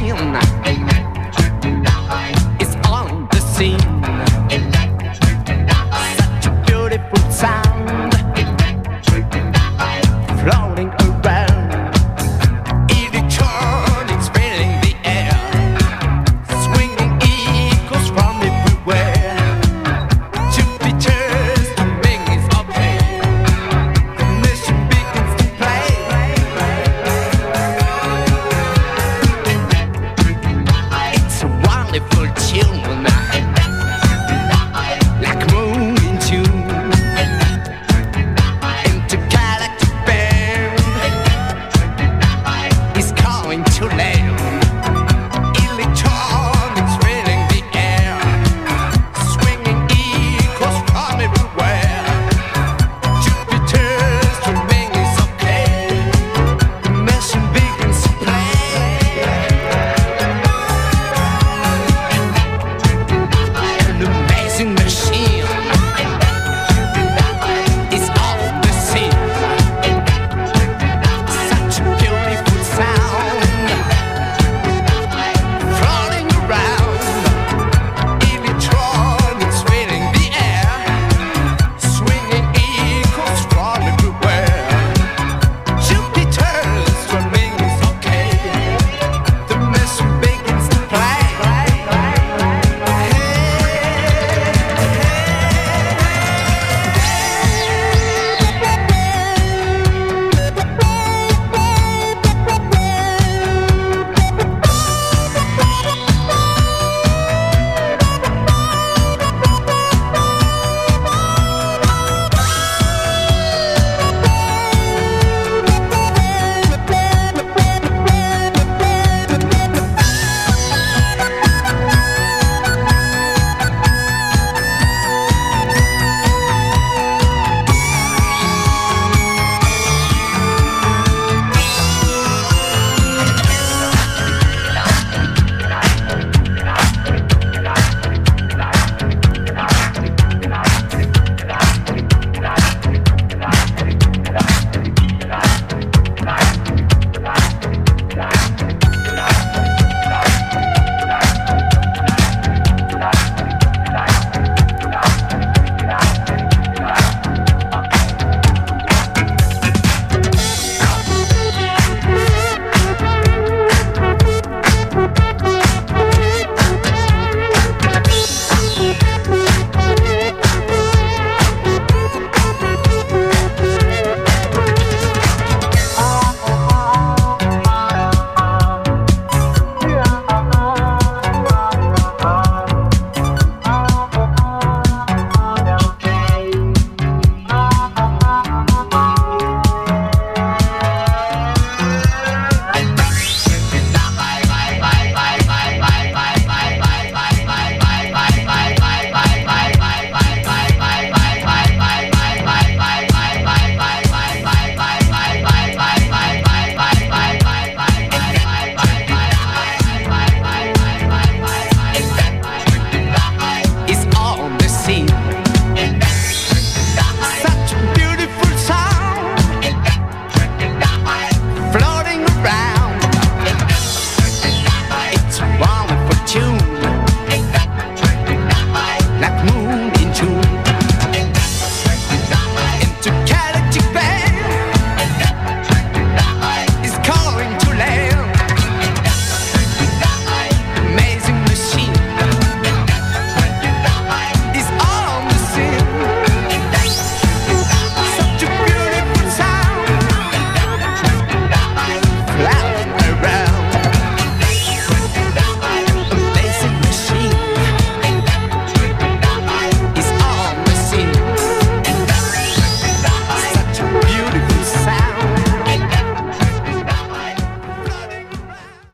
in.